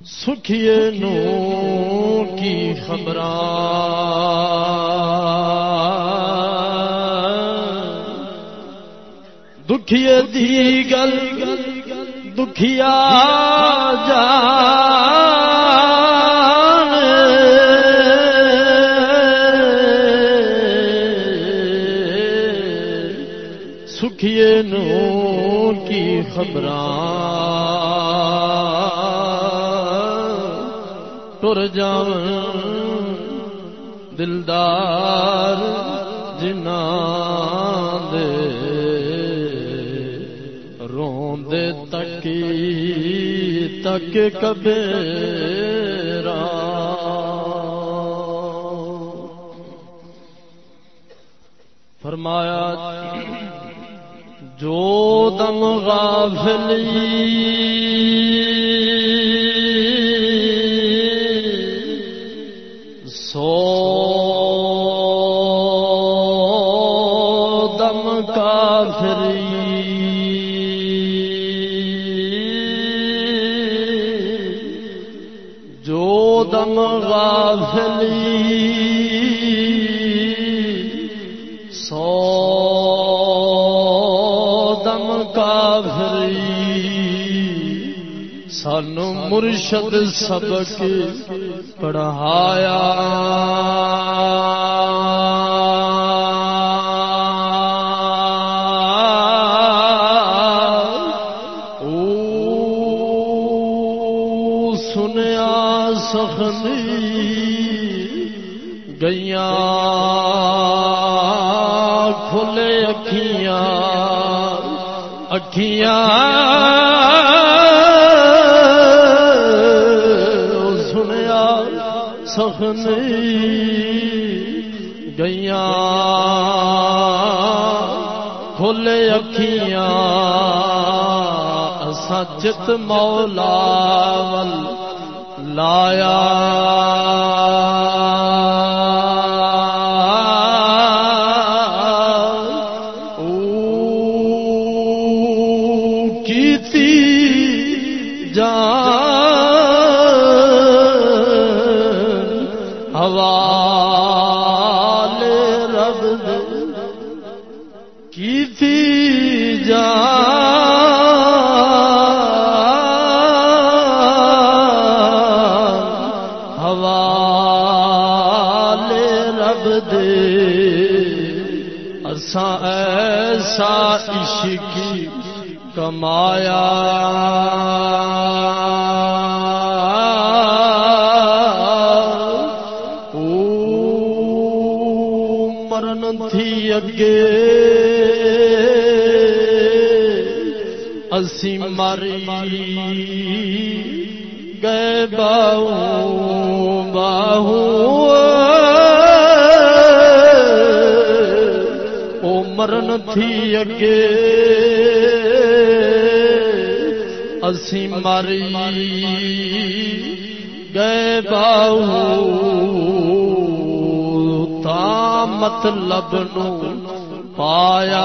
سکھیے نو کی خبر دکھیے دی گل دکھیا جا سکھیے نو خبراں تر جان دلدار جنا دے روندے تکی تک کبے فرمایا جو دم غافلی سو دم کافری جو دم غافلی مرشد سبق پڑھایا۔ سچت مولا ول لایا۔ مرن تھی اگے۔ اسی مری گئے باہو۔ باہو مرن تھی اگے۔ اسی مری گئے باہو۔ مطلب نو پایا۔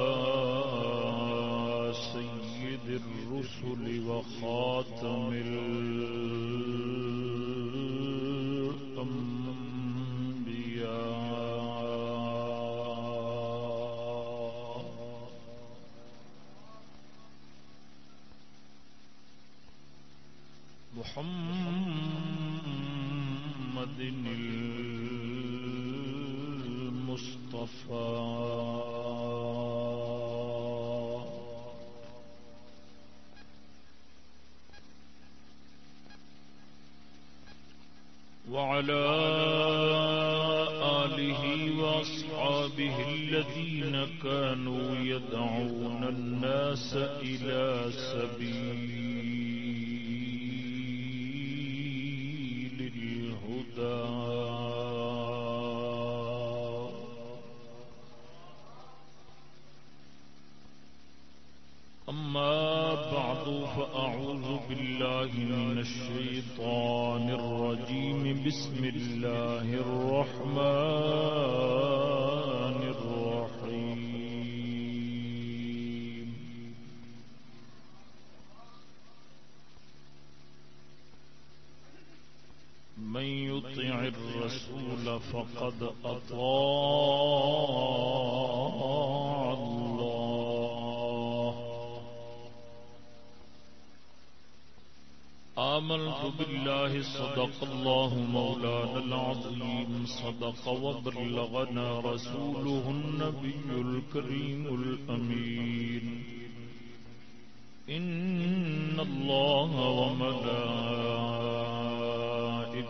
الرسل وخاتم كانوا يدعون الناس إلى سبيل الهدى. أما بعد فأعوذ بالله من الشيطان الرجيم. بسم الله الرحمن من يطع الرسول فقد أطاع الله. آمنت بالله، صدق الله مولانا العظيم. صدق وبلغنا رسوله النبي الكريم الأمين. إن الله وملائكته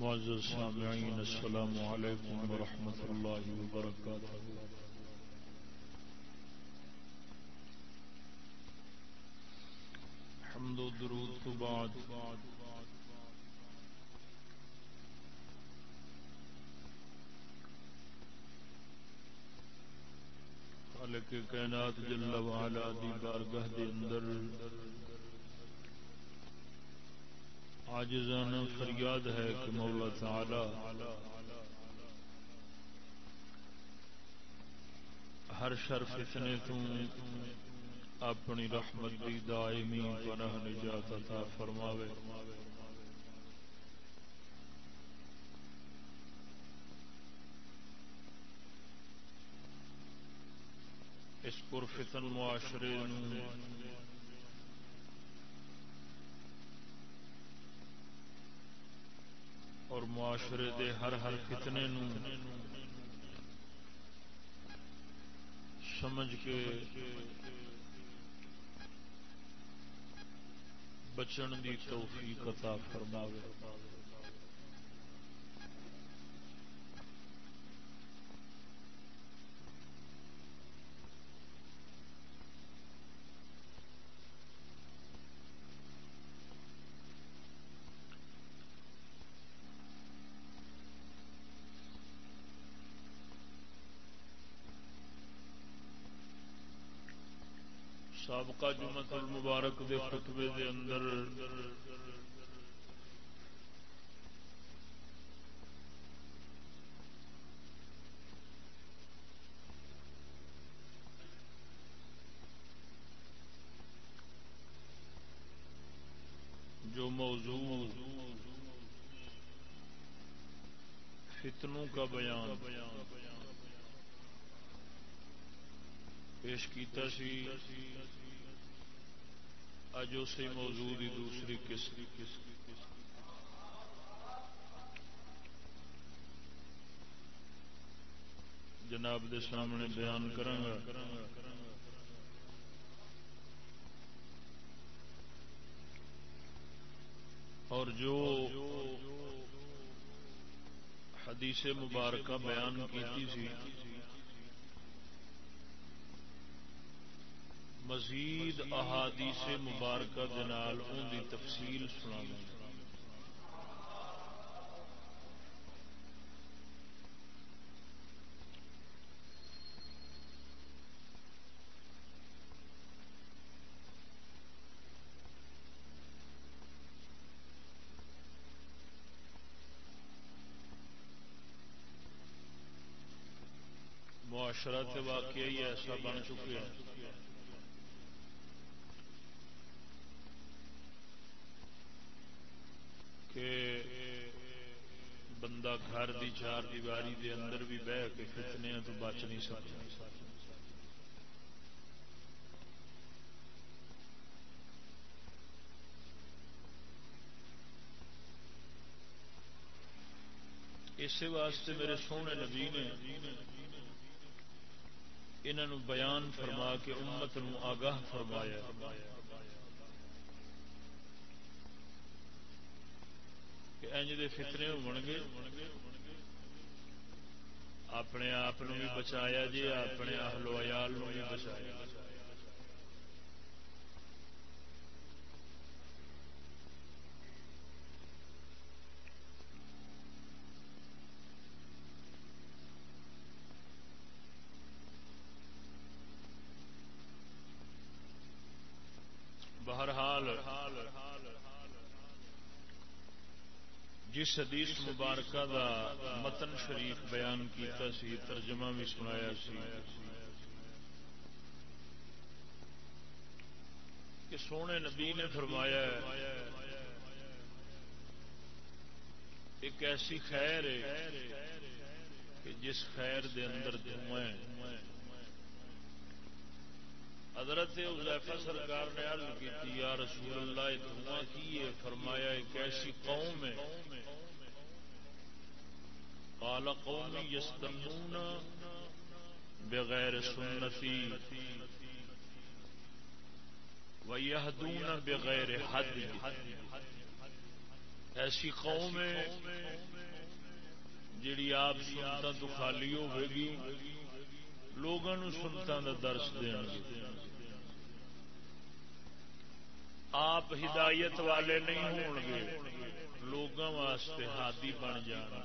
معزز سامعین السلام علیکم ورحمۃ اللہ وبرکاتہ۔ حمد و درود تو بعد۔ خالق کائنات جل وعلا دی بارگاہ دے اندر عاجزانہ فریاد ہے کہ مولا تعالی ہر شر فتنے تو اپنی رحمت دی دائمی پناہ نجات عطا فرماوے۔ اس پر فتن معاشرے نو اور معاشرے دے ہر ہر فتنے نو سمجھ کے بچن دی توفیق عطا فرماوے۔ سابقہ جمعت المبارک دے خطبے دے اندر۔ جو موضوع فتنوں کا بیان۔ پیش کیتا سی۔ اج اسی موضوع کی دوسری قسم جناب دے سامنے بیان کرانگا اور جو حدیث مبارکہ بیان کی سی۔ مزید احادیث مبارکہ دنال ان کی تفصیل سنا معاشرہ واقعی ایسا بن چکے ہیں۔ کہ بندہ گھر دی چار دیواری دے اندر بھی بہ کے فتنے تو بچ نہیں سکتا۔ اسی واسطے میرے سونے نبی نے انہوں بیان فرما کے امت نو آگاہ فرمایا۔ کہ انج دے فطرے ہو گے اپنے آپ بھی بچایا جی اپنے اہل ویال بھی بچایا۔ جس حدیث مبارکہ دا متن شریف بیان کیتا سی، ترجمہ بھی سنایا سی۔ کہ سونے نبی نے فرمایا ایک ایسی خیر ہے کہ جس خیر دے اندر دھواں حضرت حضیفہ سرکار نے عرض کی یا رسول اللہ دھواں کی ہے، فرمایا ایک ایسی قوم ہے۔ قال قوم یستنون بغیر سنتی ویہدون بغیر حد۔ ایسی قوم ہے جیڑی آپ سنتا تو خالی ہوئے گی۔ لوگوں سنتا کا درس دیں گے۔ آپ ہدایت والے نہیں ہون گے لوگوں واسطے ہادی بن جانا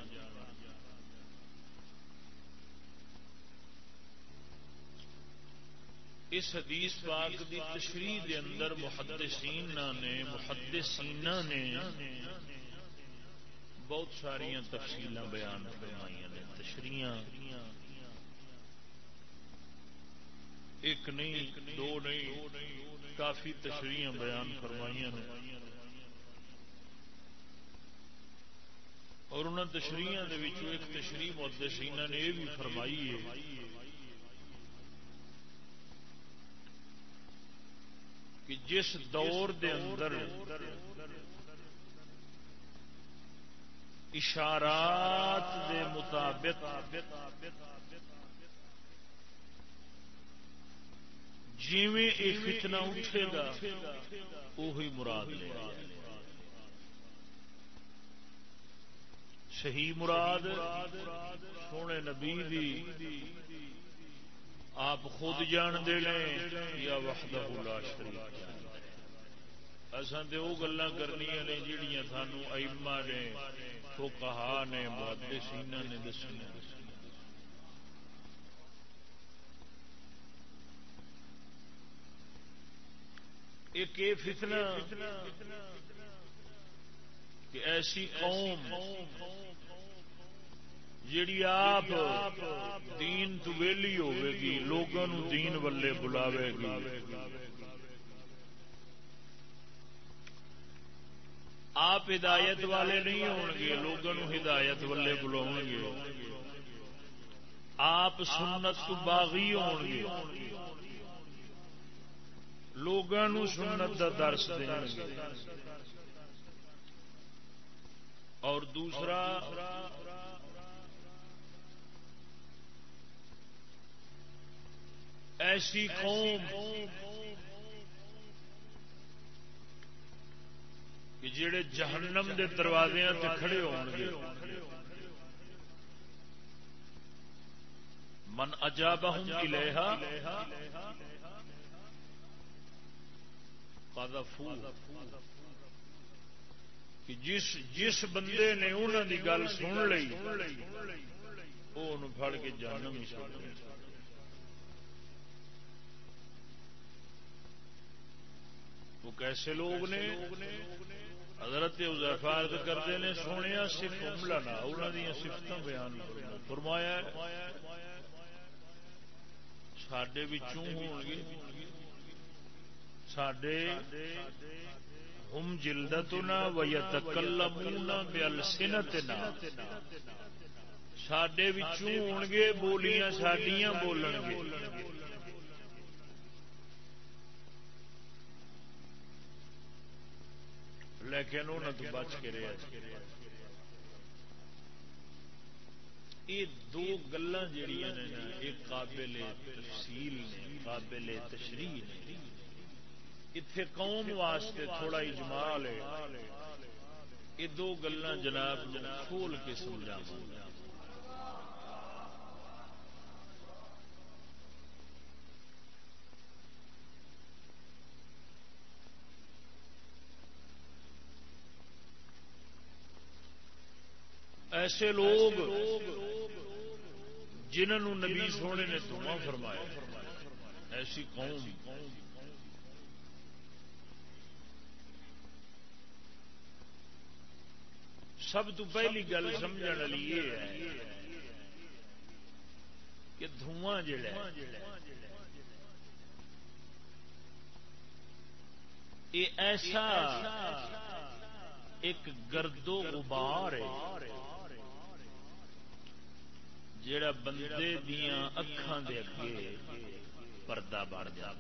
اس حدیث پاک دی تشریح دے اندر محدثین نے محدثین نے بہت ساری تفصیل بیان فرمائی نے تشریح ایک نہیں، دو نہیں، کافی تشریح بیان فرمائی نے۔ اور انہوں تشریح ایک تشریح محدثین نے یہ بھی فرمائی ہے۔ کہ جس دور دے اندر اشارات دے مطابق جیویں یہ فتنا اٹھے گا وہی مراد لے صحیح مراد، سونے نبی دی آپ خود جان دے لیں یا وحدہ لا شریک اصل تو وہ گلا کرنی نے جہیا سانو ایما نے فوکہ نے محدثین نے دسنی ایک فتنہ کہ ایسی قوم جیڑی آپ دین تو ویلی ہوے گی لوگوں دین ولے بلاوے گی آپ ہدایت والے نہیں ہون گے لوگوں ہدایت والے بلاؤ گے آپ سنت باغی ہون گے لوگوں سنت کا درس دیں گے اور دوسرا، ایسی قوم کہ جڑے جہنم دے دروازے تے کھڑے ہون گے۔ من اجابہم الیہا قذفو کہ جس جس بندے نے انہوں دی گل سن لئی، وہ پھڑ کے جہنم ہی چھوڑ وہ کیسے لوگ نے حضرت ازرفارد کرتے ہیں سونے صرف عملہ نہ انہوں دیا سفت بیان فرمایا سڈے ہو گے سڈے ہم جلدت نہ و یتکلمون بلسنتنا سڈے ہو گے بولیاں سڈیاں بولن گے لیکن انہوں تو بچ کے رہا یہ دو گلا جہیا نے یہ قابل تفصیل نے، قابل تشریح نے۔ اتے قوم واسطے تھوڑا اجمال ہے۔ یہ دو گلا جناب کھول کے سمجھا ایسے لوگ جنہوں نبی سونے نے دعا فرمایا ایسی قوم۔ سب تو پہلی گل سمجھ والی یہ ہے کہ دھواں جڑا یہ ایسا ایک گردو غبار ہے جڑا بندے دیا اکھان دے اگے پردہ بڑھ جا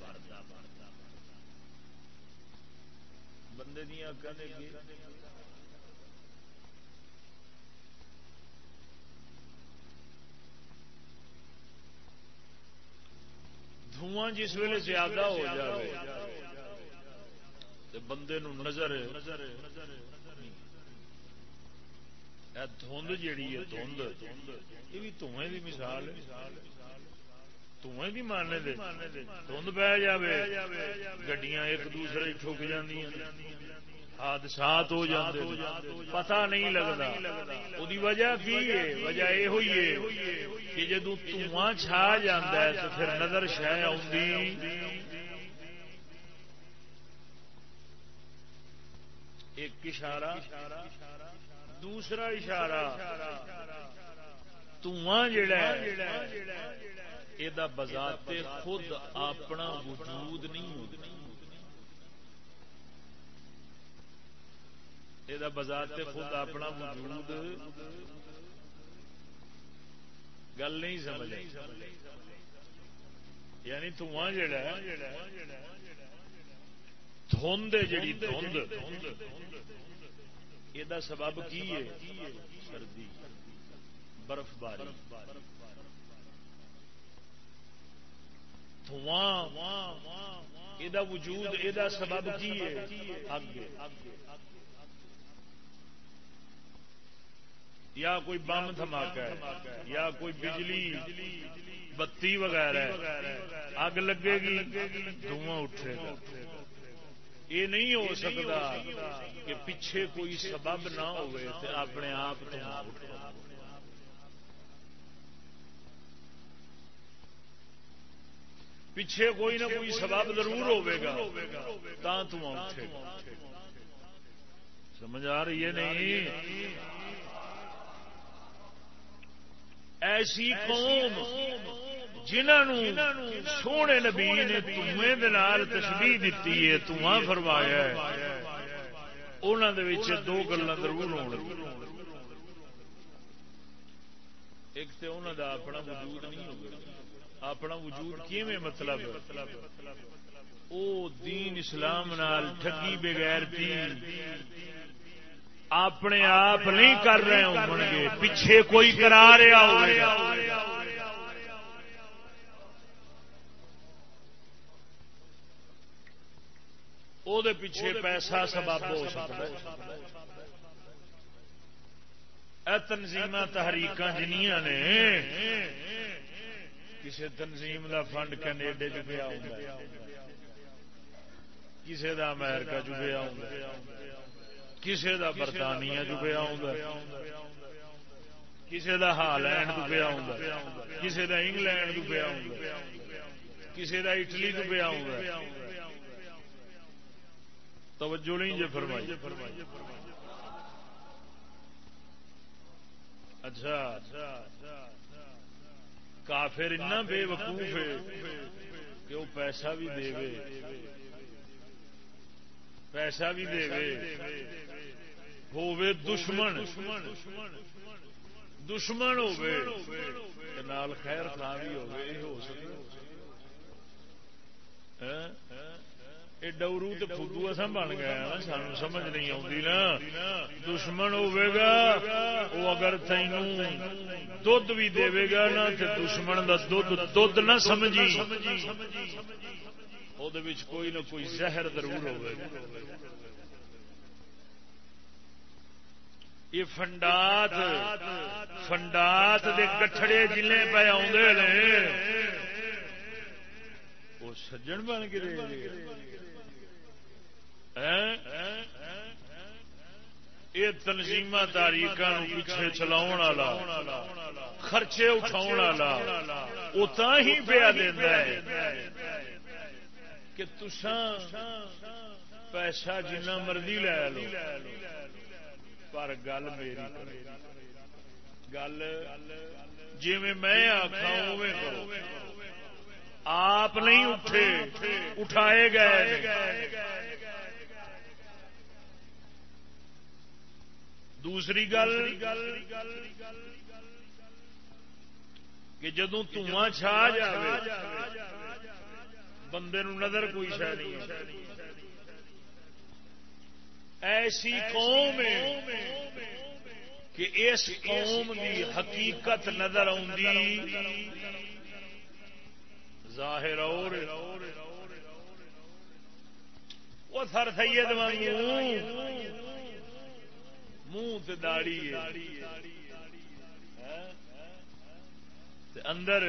بندے دیا اکھان دے دھواں جس ویلے زیادہ ہو جائے بندے نو نظر دھند جیڑی ہے دھند یہ بھی دھویں کی مثال دھویں دی ماننے دے۔ دھند پہ جائے گڈیاں ایک دوسرے ٹھک جی حادثات ہو جاتے پتا نہیں لگتا وہ وجہ کی ہے وجہ یہ ہوئی ہے کہ جدو دھواں چھا جاتا ہے تو پھر نظر شہ آ ایک اشارہ دوسرا اشارہ یہ بذات خود اپنا وجود نہیں ہوتا یہ بذات خود اپنا وجود گل نہیں سمجھ یعنی تھواں جڑا دھند جڑی دھند یہ سبب کی ہے سردی برف باری یہ وجود یہ سبب کی ہے اگ یا کوئی بم دھماکہ ہے، یا کوئی بجلی، بتی وغیرہ اگ لگے گی، دھواں اٹھے گا۔ یہ نہیں ہو سکتا کہ پیچھے کوئی سبب نہ ہوئے تو اپنے آپ پیچھے کوئی نہ کوئی سبب ضرور ہوگا تا تم اٹھے سمجھ آ رہی ہے نہیں؟ ایسی قوم جنہوں سونے نبی نے تمے دال تشبیح دیتی ہے تمہ فرمایا انہوں دو گلا ضرور ہو ایک تو انہوں دا اپنا وجود نہیں ہوگا اپنا وجود کیویں مطلب؟ او دین اسلام نال ٹھگی بغیر تھی۔ اپنے آپ نہیں کر رہے ہوں گے۔ پیچھے کوئی کرا رہا ہوگا وہ پیچھے پیسہ سبب ہو سکتا ہے۔ تنظیم تحریک جنیا نے کسی تنظیم دا فنڈ کینیڈے چکیا کسی دا امیرکا چکیا کسی دا برطانیہ چکیا کسی دا ہالینڈ چکیا کسی دا انگلینڈ چکیا کسی دا اٹلی چکیا توجہ نہیں جی فرمائی۔ اچھا۔ کافر اتنا بے وقوف ہے کہ وہ پیسہ بھی دے پیسہ بھی دے ہوے دشمن. دشمن. ہوے نال خیر خان بھی ہوے ہو سکے. یہ ڈورو تو فدو اصا بن گیا سان سمجھ نہیں آتی نا. دشمن ہوگا وہ اگر تین دھد بھی دے گا نا تو دشمن کا دھد دھد نہ سمجھی. وہ کوئی نہ کوئی زہر ضرور ہوگا یہ فنڈات فنڈات دے کٹڑے جلے پہ آدھے وہ سجن بن کے یہ تنظیم تاریخ پیچھے چلاؤ والا، خرچے اٹھاؤ والا ہی پیا دینا ہے کہ تسان پیسہ جنہ مرضی لے لو۔ پر گل میری گل جی میں آخا کرو آپ نہیں اٹھے، اٹھائے گئے دوسری گل کہ جدو تواں چھا جائے بندے نظر کوئی شہ نہیں ایسی قوم کہ اس قوم دی حقیقت نظر ظاہر اور وہ سر سید وانگوں منہ داڑی اندر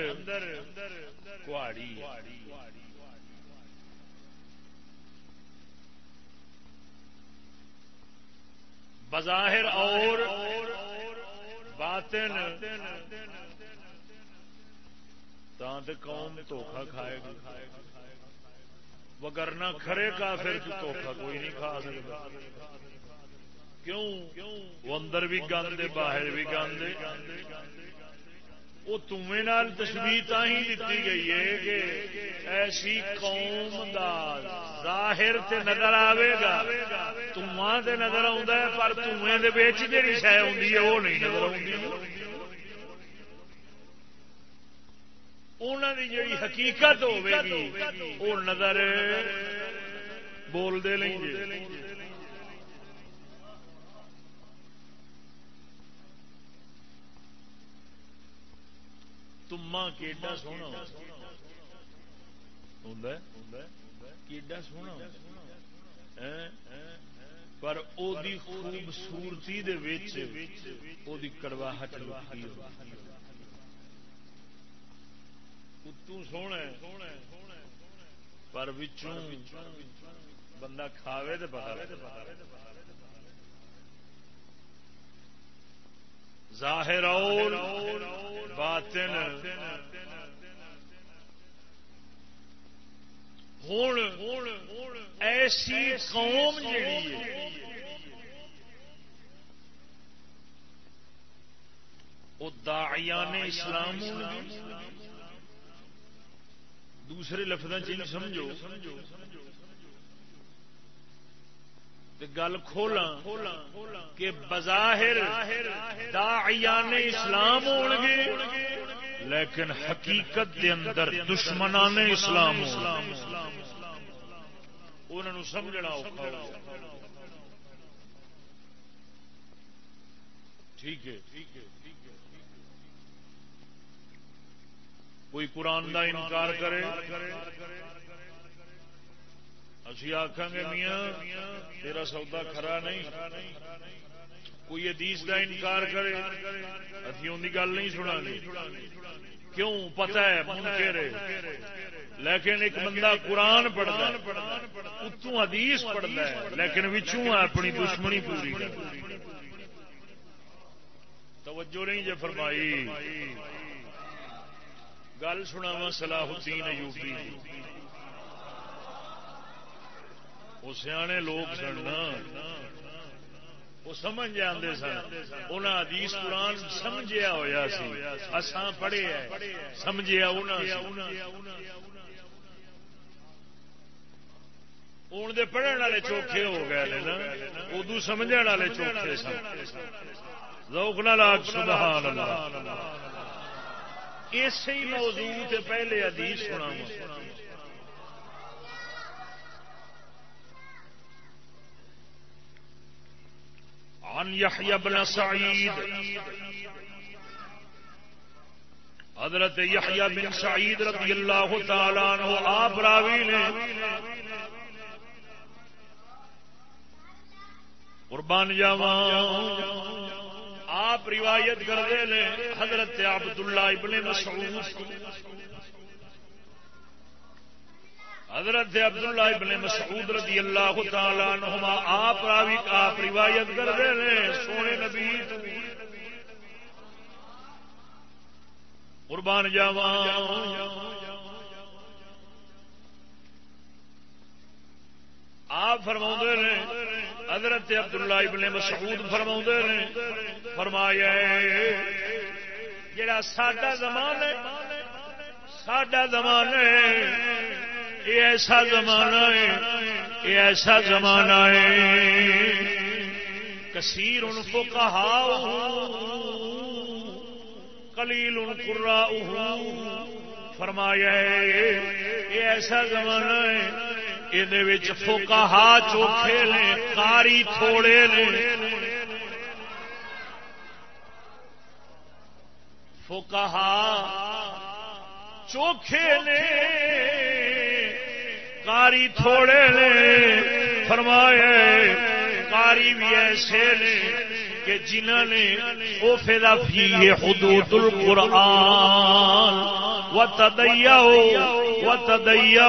کواڑی بظاہر اور باطن تاں تے قوم دھوکھا کھائے گا وگرنا کھڑے کافر تو دھوکھا کوئی نہیں کھا سکتا۔ کیوں؟ وہ اندر بھی گند باہر بھی گند وہ تمے نال تشبیح ہی دیتی گئی ہے کہ ایسی قوم دا ظاہر تے نظر آئے گا۔ تمہاں تے نظر آتا ہے، پر تمے دے بیچ جی شہ آتی ہے، وہ نہیں نظر آتی انہوں کی جی حقیقت ہوگی وہ نظر بولتے لیں گے تما کیڈا سونا کیڈا سونا ہاں؟ پر او دی خوبصورتی دے وچ او دی کڑواہٹ سونا پر وچوں بندہ کھاوے تے ظاہر اور باطن. ہوں ایسی قوم جڑی ہے وہ داعیان اسلام دوسرے لفظ چ سمجھو۔ گل کھولا کہ بظاہر داعیان اسلام ہو گے لیکن حقیقت دے اندر دشمنان اسلام انہوں سمجھنا ٹھیک ہے۔ کوئی قرآن کا انکار کرے۔ اسی آخان گے میاں، تیرا سودا کھرا نہیں۔ کوئی حدیث کا انکار کرے ابھی ان کی گل نہیں سنا گے کیوں؟ پتہ ہے، منکر لیکن ایک بندہ قرآن پڑھتا ہے، اتوں حدیث پڑھتا ہے، لیکن وچوں اپنی دشمنی پوری توجہ نہیں جے فرمائی۔ گل سنا صلاح الدین یوپی جی۔ وہ سیانے لوگ سننا وہ سمجھ جاندے سن۔ انہیں حدیث قرآن سمجھیا ہوا سی۔ اساں پڑھے سمجھیا ہوں دے پڑھنے والے چوکھے ہو گئے نا۔ ادو سمجھ والے چوکھے سن۔ روک نہ لاگ سبحان اللہ۔ اسی موضوع پہلے حدیث سنا عن يحيى بن سعيد. حضرت یحییٰ بن سعید رضی اللہ تعالیٰ عنہ، آپ راوی نے قربان جاوا آپ روایت کرتے ہیں حضرت عبداللہ ابن مسعود حضرت عبداللہ ابن مسعود رضی اللہ تعالی عنہما آپ راوی آپ روایت کر رہے ہیں سونے نبی قربان جاوا آپ فرما نے، حضرت عبداللہ ابن مسعود فرما نے، فرمایا جڑا ساڈا زمان ہے، ساڈا زمان ہے یہ ایسا زمانہ ہے، یہ ایسا زمانہ ہے۔ کثیر ان کو کہا کلیل ان کرا فرمایا یہ ایسا زمانہ ہے یہ فوکا چوکھے نے کاری تھوڑے نے۔ فوکا چوکھے نے۔ کاری تھوڑے نے فرمائے کاری بھی ایسے نے کہ جنہوں نے وہ فیدا فی حدود القرآن و تدیا و تدیا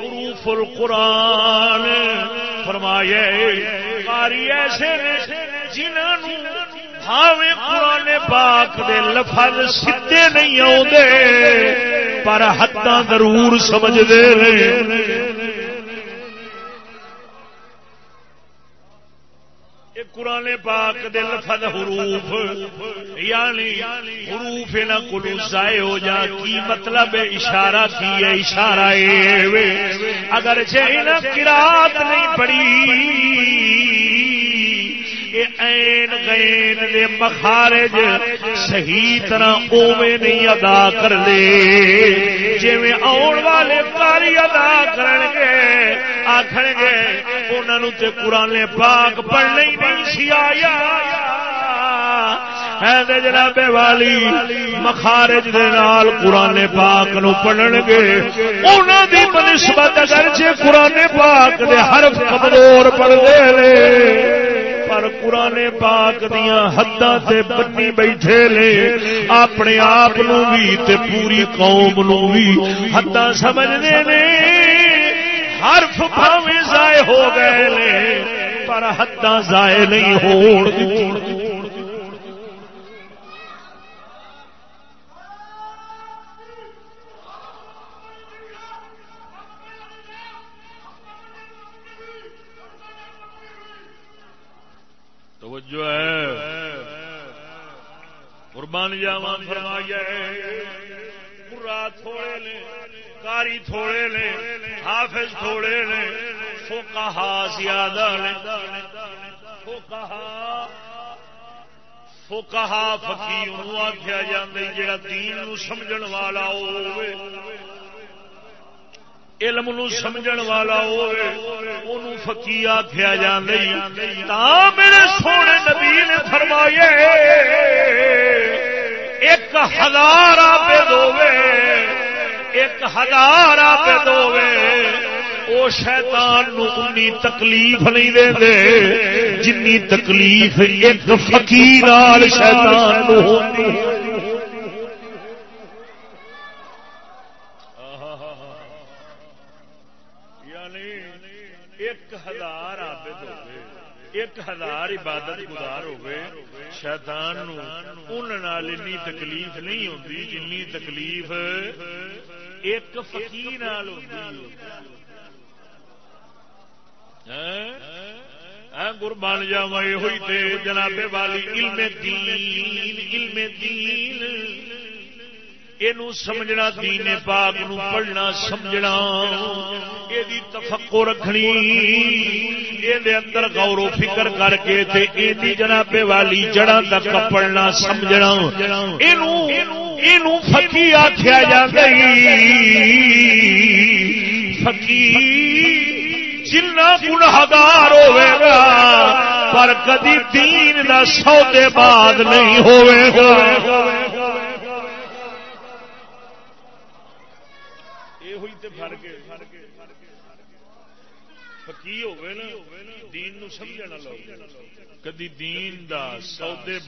حروف القرآن۔ فرمائے کاری ایسے نے جنہوں ہاویں قرآن پاک دے لفظ سیدے نہیں آتے پر حداں ضرور سمجھتے قرآن پاک دے لفظ حروف یعنی حروف نہ کلو ضائع ہو جا، کی مطلب اشارہ کی ہے؟ اشارہ اگر چاہیے نا کراط نہیں پڑی این غین دے مخارج صحیح طرح اوے نہیں ادا کر لے۔ جی آن والے کاری ادا کرن گے آخر گے انہوں تے قرآن پاک پڑھنے ہی نہیں سی آیا۔ جناب والی، مخارج دے نال قرآن پاک نو پڑھن گے۔ انہوں دی بنسبت اگرچہ قرآن پاک دے حرف کمزور پڑھتے رہے پر قرآن پاک دیا حداں تے بنی بیٹھے لے اپنے آپ بھی تے پوری قوم نو بھی حداں سمجھنے نے۔ حرف بھاویں ضائع ہو گئے لے پر حداں ضائع نہیں ہو توجہ ہے قربان جاوا فرمایا پورا تھوڑے نے کاری تھوڑے نے، حافظ تھوڑے نے فوکا زیادہ نے فوکا فوکا فقیر آخیا جا دین نو سمجھن والا ہوئے علم نو سمجھن والا ہوئے فقی آخیا جا میرے سونے نبی نے فرمایا ایک ہزار آبد ہوے ایک ہزار آبد ہوے وہ شیطان نو انی تکلیف نہیں دے دے جنی تکلیف ایک فقیر شیطان نو ہوتی یعنی ایک ہزار آبد ہوئے ایک ہزار عبادت گزار ہوئے، شیطان ان تکلیف نہیں ہوتی جنی تکلیف ایک فقیر ہوتی ہاں؟ ہاں، قربان جاوا یہ ہوئی جناب والی علم دین علم دین۔ یہ سمجھنا دین پاک نو پڑھنا سمجھنا۔ یہ تفقو رکھنی۔ یہ اندر غور و فکر کر کے تے یہ جناب والی جڑا تک پڑھنا سمجھنا۔ یہ فکی آخیا جا گئی فقیر جنا گناگار ہوے گا، پر کدی دین دا سودے بعد نہیں ہوے گا دین سمجھنا لو। کدی دین دا سودے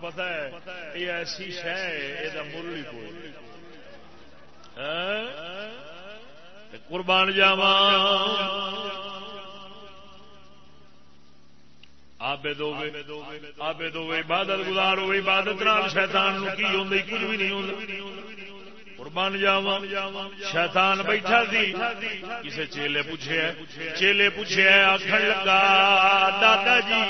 پتا ہے، یہ ایسی شہ یہ مل ہی کوئی ہاں؟ قربان جاوا آبے دو آبے دو عبادت گزار ہوئے، عبادت نال شیطان کی ہوندی کچھ بھی نہیں ہوتا قربان جاوا شیطان بیٹھا سی۔ کسے چیلے پوچھے چیلے پوچھے آخر لگا، دادا جی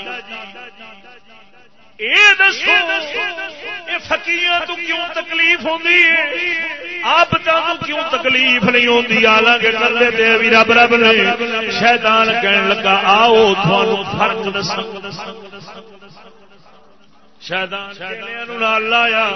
فکیر تو کیوں تکلیف ہوتی ہے؟ آپ کیوں تکلیف نہیں ہوتی حالانکہ کرتے تھے بھی رب رب نے شیطان کہنے لگا، آؤ تھانوں فرق دس لایا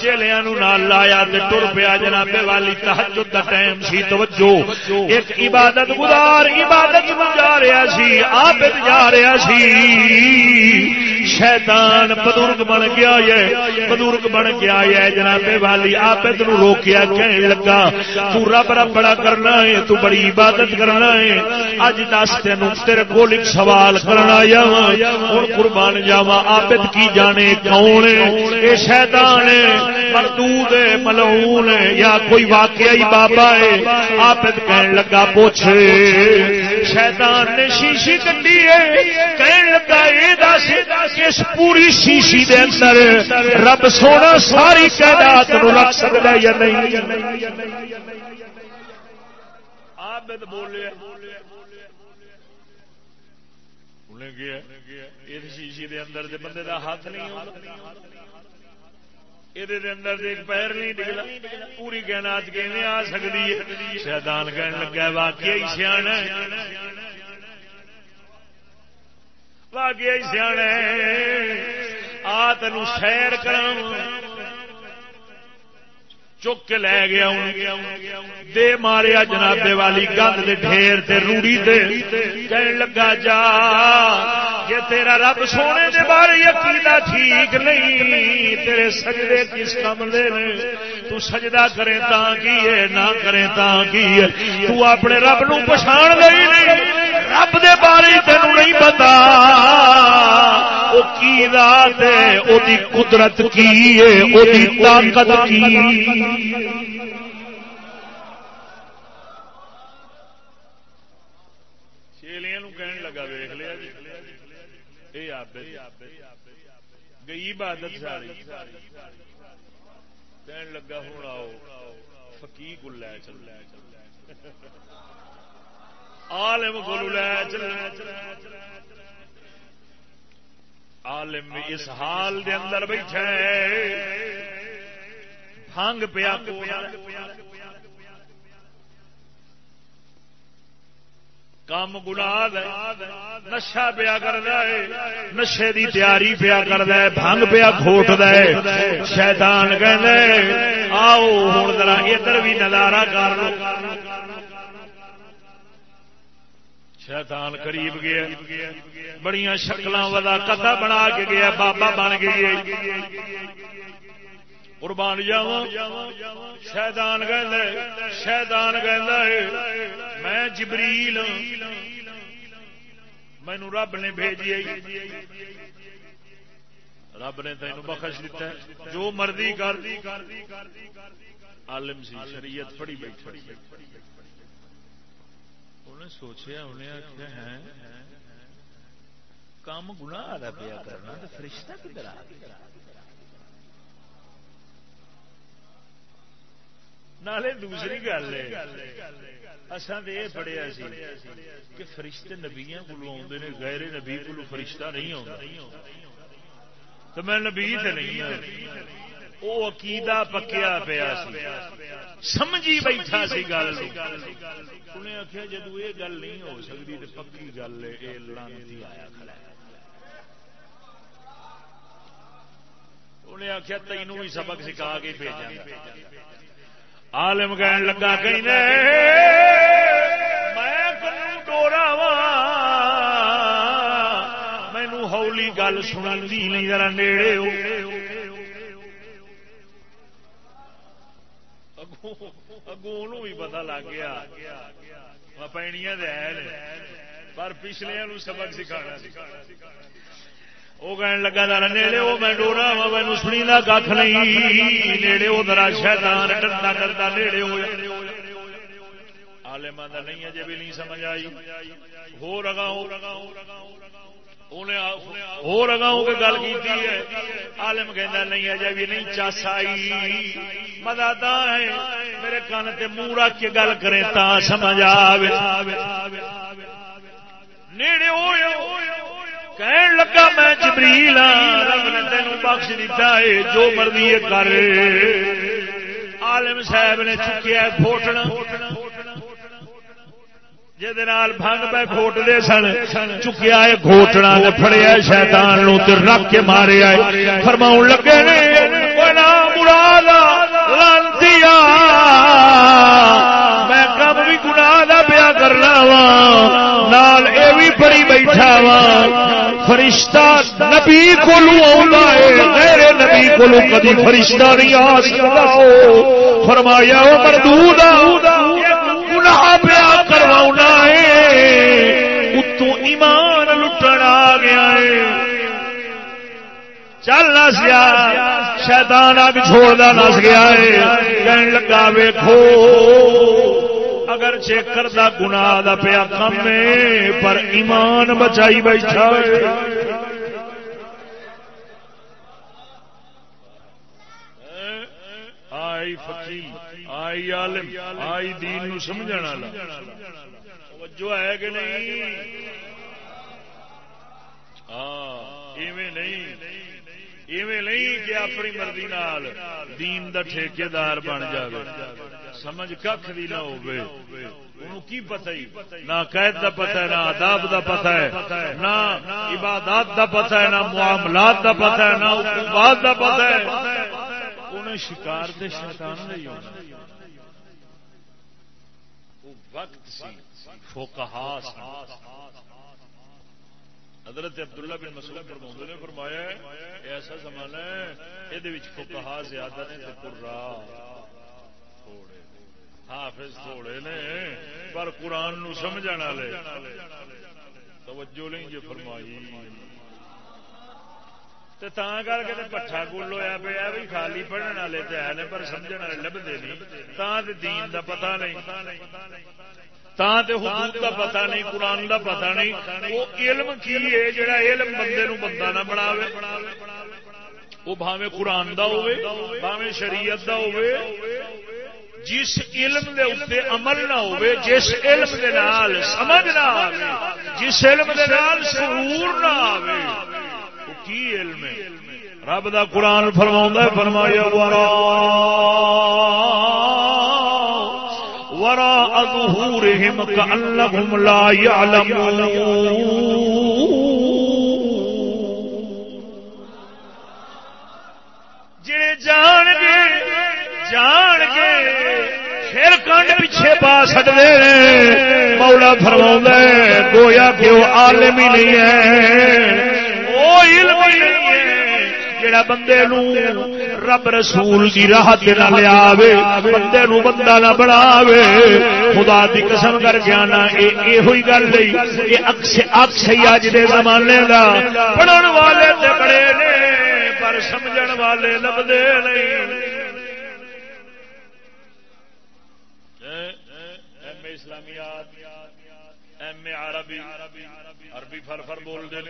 چیلیا لایا ٹر پیا جناب والی تحجد دا ٹائم سی، توجہ۔ ایک عبادت گزار، عبادت جا رہا سی آبد جا رہا سی۔ شیطان بزرگ بن گیا ہے، بزرگ بن گیا ہے، جناب والی آپت نو روکیا کہنے لگا، تو رب رب بڑا کرنا ہے، تو بڑی عبادت کرنا ہے۔ اج دس تین تیرے کول ایک سوال کرنا آیا ہوں قربان جاوا آپت کی جانے، کون ہے؟ یہ شیطان ہے، مردود ہے، ملعون ہے، یا کوئی واقعی بابا ہے؟ آپت کہنے لگا، پوچھ۔ شیطان نے شیشی کٹی ہے۔ کہنے لگا یہ دس، اس پوری شیشی دے اندر رب سونا ساری کائنات نو رکھ سکتا یا نہیں؟ عابد بولے۔ شیشی دے اندر دے بندے دا ہاتھ نہیں یہ پیر نہیں نکلا پوری کائنات کیویں آ سکتی ہے شیدان کہنے لگا واقعی سیا واگیا سیا آ تین سیر کر چک کے لے گیا دے ماریا جنابے والی گند دے ڈھیر تے روڑی دے کہنے لگا، جا کہ تیرا رب سونے دے بارے یقینا ٹھیک نہیں، تیرے سجدے کس کم دے تو سجدہ کرے تا کی ہے، نہ کرے تا کی ہے؟ تو اپنے رب نو پچھان گئی نہیں، رب دے بارے تین نہیں پتا۔ وہ کی ہے؟ وہ قدرت کی ہے؟ وہ طاقت کی۔ لگا جی۔ جی۔ گئی عبادت ساری۔ کہن لگا ہوں آؤ۔ فکی کو لے چل عالم کو لے چل عالم اس حال دے اندر بیٹھا بھنگ پیا کام گنا نشا پیا کر نشے دی تیاری پیا کر بھنگ پیا کھوٹ شیطان کہ آؤ ہوں ذرا ادھر بھی نظارہ کر لو۔ شیطان قریب گیا۔ بڑی شکل ودا کتا بنا کے گیا، بابا بن گئی۔ قربان جاوا شیطان کہ شیطان کہ میں جبریل ہاں۔ مینو رب نے بھیجی رب نے تین بخش دیتا ہے۔ جو مرضی کر، عالم سی، شریعت پڑی بیٹھ انہیں سوچیا انہیں آخیا ہے کام گنا پیا کرنا تو فرشتہ کدھر آ نالے دوسری گل اصا تو یہ پڑھیا سی کہ فرشتے نبیا کو آدھے غیر نبی کو فرشتہ نہیں آتا تو میں نبی تو نہیں وہ عقیدہ پکیا پیا سمجھی بیٹھا سی گل انہیں آخیا جدو یہ گل نہیں ہو سکتی تو پکی گل یہ لانتی آیا کھڑا انہیں آخیا تینوں بھی سبق سکھا کے بھیجا عالم کہن لگا کہ میں ڈورا وا مینو ہولی گل سنن دی نہیں ذرا نیڑے ہو۔ اگوں بھی پتا لگ گیا۔ پینیا پر پچھلے سبق سکھانا وہ کہنے لگا دار نیڑے وہ میں ڈورا وا مینو سنی کا کھ نہیں۔ نیڑے وہ درا شیطان ڈرتا ڈرتا نیڑے ہو آلے ماں نہیں، اجے بھی نہیں سمجھ آئی۔ ہو رگا ہو رگا ہو رگا ہو۔ رگاؤں کی گل کی آلم کہ نہیں اجے بھی نہیں چس آئی مدد ہے میرے کان سے منہ رکھ کے گل کرے تا سمجھ آئے نیڑے ہو کہن لگا میں جبریل ہاں، رب نے تین بخش دیتا ہے جو مرضی کر عالم صاحب نے چکیا ہے گھوٹنا بھنگ پہ گھوٹ دے سن، چکیا ہے گھوٹنا فڑیا شیطان نو رکھ کے مارے آئے فرماؤ لگے نے مراد میں کم بھی گناہ پیا کرنا وا، نال اے بیٹھا وا۔ فرشتہ نبی کو غیر نبی کو کدی فرشتہ نہیں آ سکتا فرمایا وہ مردود چل نس گیا شیطان اگ چھوڑا نس گیا ہے۔ کہنے لگا ویکھو اگر چیکر دا گنا دا پیا کم پر ایمان بچائی بیٹھا آئی فقی، آئی عالم، آئی دین نو سمجھنا جو ہے کہ نہیں؟ ہاں نہیں۔ ایویں نہیں کہ اپنی مرضی نال دین دا ٹھیکیدار بن جائے سمجھ کھ بھی نہ ہو کی پتہ ہی؟ نہ قید دا پتہ ہے، نہ آداب دا پتہ ہے، نہ عبادات دا پتہ ہے، نہ معاملات دا پتہ ہے، نہ حکومات دا پتہ ہے۔ انہیں شکار دے شیطان نہیں ہونا۔ وقت سی فوکہ حضرت عبداللہ بن مسلم فرما نے فرمایا ایسا زمانہ ہے یہ فکہ زیادہ نے حافظ تھوڑے نے، پر قرآن نو سمجھ والے۔ توجہ نہیں جی فرمائی۔ کر کے پٹھا گول ہوا پیا بھی خالی پڑھنے والے تو ہے پر سمجھ والے لبتے نہیں۔ دین کا پتا نہیں۔ حدود کا پتا نہیں، قرآن کا پتا نہیں. وہ علم کی ہے جڑا علم بندے نو بندہ نہ بنا وہ بھاوے قرآن دا ہوے بھاوے شریعت دا ہوے جس علم دے اتنے عمل نہ ہوے جس علم دے نال سمجھ نہ آوے، جس علم دے نال سرور نہ آوے کی علم ہے؟ رب دا قرآن فرما فرمایا ورا ورا ظهورهم كأنهم لا يعلمون. جڑے جان گے جان گے، پھر کنڈ پیچھے پا سکتے مولا فرما گویا کہ وہ عالم ہی نہیں ہے۔ وہ علم ہی نہیں۔ جڑا بندے نو رب رسول کی راہ نہ لیا بندے نو بندہ نہ بنا خدا دی قسم کر گیا نا یہ گل نہیں یہ اکس اکس ہی اج دے زمانے دا۔ پڑھن والے تے بڑے نے، پر سمجھن والے لبدے نہیں۔ اسلامیات ایم عربی عربی فر فر بول دے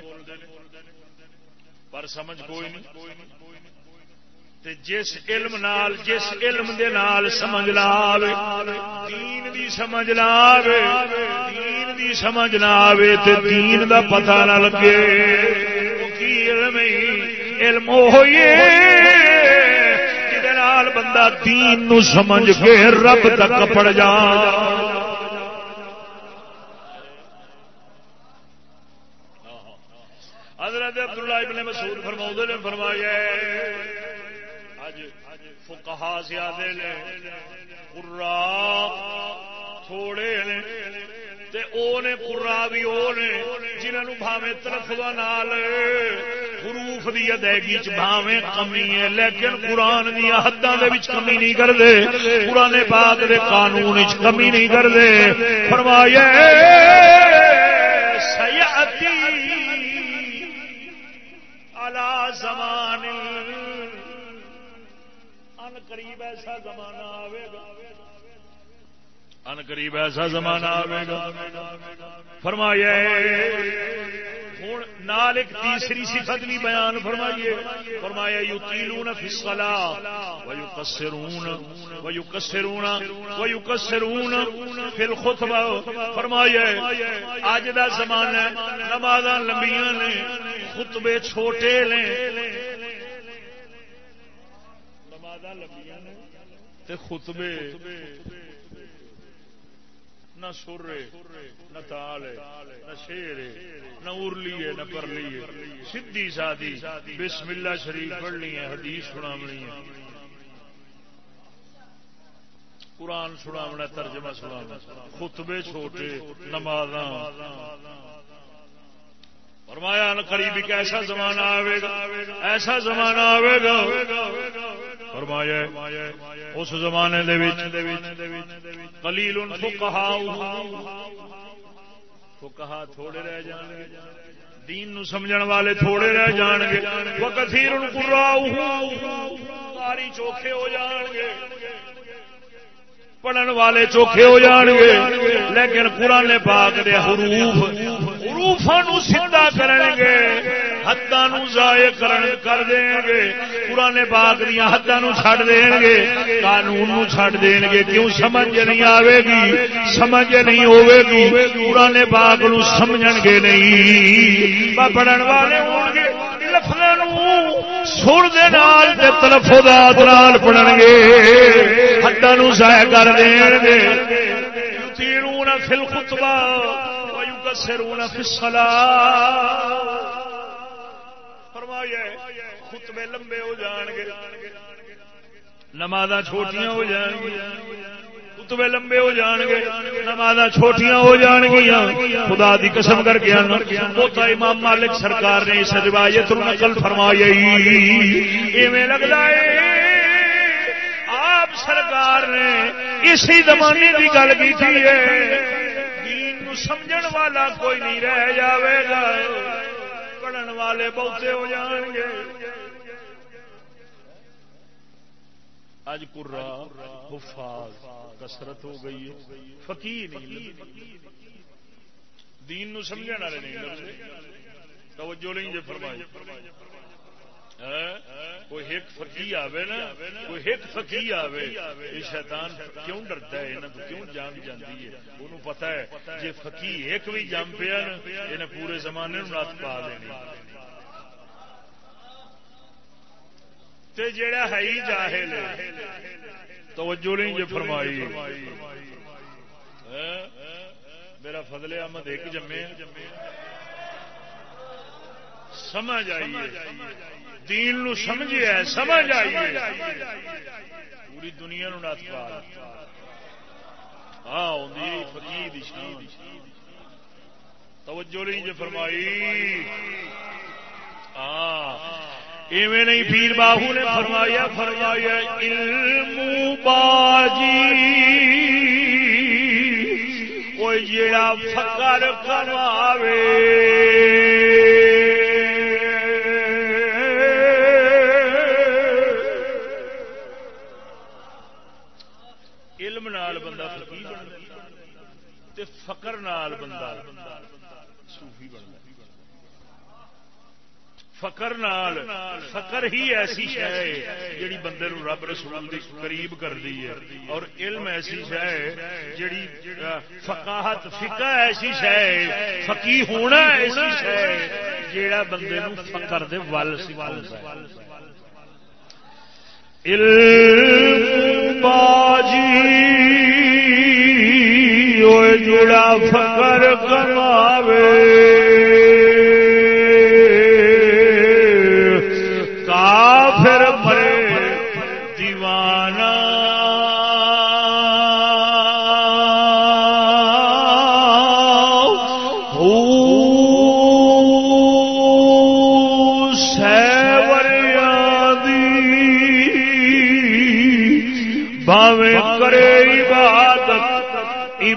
پر سمجھ کوئی نہیں تے جس علم نال جس علم دے نال سمجھ لاوے دین دی سمجھ لاوے دین دی سمجھ نہ آوے تے دین دا پتہ نہ لگے کی علم علم ہوئے نال بندہ دین نو سمجھ کے رب تک پڑ جا حضرت عبداللہ ابن مسعود فرماؤ نے فرمایا فکہ زیادہ نے قرا تھوڑے نے، تے او نے قرا بھی او نے، جنہوں بھاوے طرف نال حروف دی ادائیگی چ بھاوے کمی ہے لیکن قرآن دیا حداں دے وچ کمی نہیں کردے قرآن پاک دے قانون وچ کمی نہیں کردے فرمایا سیاتی علی زمان ان قریب ایسا زمانہ آئے گا۔ ان قریب ایسا زمانہ آئے گا۔ فرمایا ہوں نال ایک تیسری صفت بھی بیان فرمائیے۔ فرمایا یو تیلون فسلا ویو کسرون ویو کسرون ویو کسرون پھر خطبہ فرمایا اج دا زمانہ نماز لمبیاں نے۔ خطبے چھوٹے نے خطبے نہ سر نہ تال نہ شیر نہ ارلی ہے، نہ پرلی ہے۔ سیدھی سادی بسم اللہ شریف پڑھنی ہے، حدیث سناونی ہے۔ قرآن سناونا، ترجمہ سناونا۔ خطبے چھوٹے نماز فرمایا قریب ایک ایسا زمانہ آئے گا، ایسا زمانہ آئے گا۔ فرمایا، اس زمانے کلیل فکہ فکہ تھوڑے رہ جان گے دین نو سمجھن والے تھوڑے رہ جان گے وہ کثیر کاری چوکھے ہو جان گے پڑھن والے چوکھے ہو جان گے لیکن قرآن پاک دے حروف حروفا سیدا کرن گے حداں ضائع کر دیں گے پرانے باغ دیا حداں چھڈ دیں گے قانون نو چھڈ دیں گے کیوں سمجھ نہیں آئے گی سمجھ نہیں ہوے گی پرانے باغ نو سمجھن گے نہیں۔ پڑھن والے ہون گے لفظوں سر دے نال تے تلفظات نال پڑھن گے حداں ضائع کر دیں گے تیرون فی الخطبہ یقصرون فی الصلاة۔ فرمایا خطبے لمبے ہو جان گے نماز چھوٹیاں ہو جان گی خطبے لمبے ہو جان گے نماز چھوٹیاں ہو جان گیا خدا دی قسم کر کے ہوتا امام مالک سرکار نے اس روایت نقل فرمائی۔ ایویں لگتا ہے، آپ سرکار نے اسی زمانے کی گل کی ہے۔ سمجھن والا کوئی نہیں رہ جاوے گا۔ پڑھن والے بہتے ہو جان گے اج کرا حفاظ کسرت ہو گئی ہے۔ فقیر دین نو سمجھنے والے نہیں توجہ نہیں جی فرمائی۔ ہاں؟ کوئی ایک فکی آوے نا، کوئی ایک فکی آوے، یہ شیطان کیوں ڈرتا ہے؟ انہوں تو کیوں جان جاندی ہے؟ انہوں پتا ہے جی فکی ایک بھی جم پیا نا انہیں پورے زمانے نات پا دینی تے جیڑا ہے ہی جاہل توجہ نہیں جو فرمائی۔ میرا فضل احمد ایک جمے سمجھ آئیے دین نو سمجھے سمجھ آئیے پوری دنیا نو نت پا ہاں فقیر توجہ نہیں جو فرمائی۔ ایویں نہیں، پیر باہو نے فرمایا فرمایا علم باجی۔ کوئی جڑا فکر کرواوے علم نال بندہ فقیر بنتا فقر نال بندہ صوفی بنتا فقر نال، فقر ہی ایسی شہ جیڑی بندے نو رب رسول دی قریب کر دی ہے۔ اور علم ایسی شہ جیڑی فقاہت، فقہ ایسی شہ ہے فقی ہونا ایسی شہ ہے جیڑا بندے نو فقر دے ول سکھاوندا ہے۔ علم باجی جڑا فقر کماوے۔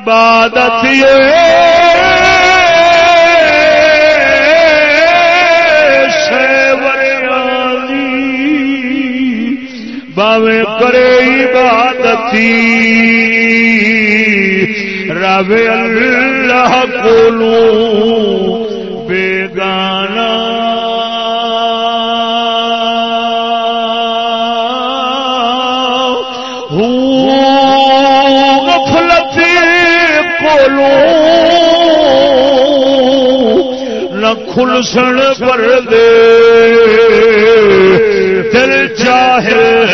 عبادت باوے کرے عبادت رب اللہ کو بیگانہ کھلسن پر دے۔ دل چاہے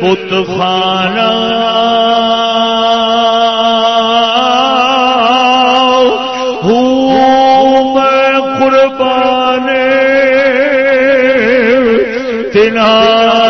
بت خانہ۔ میں قربان تنا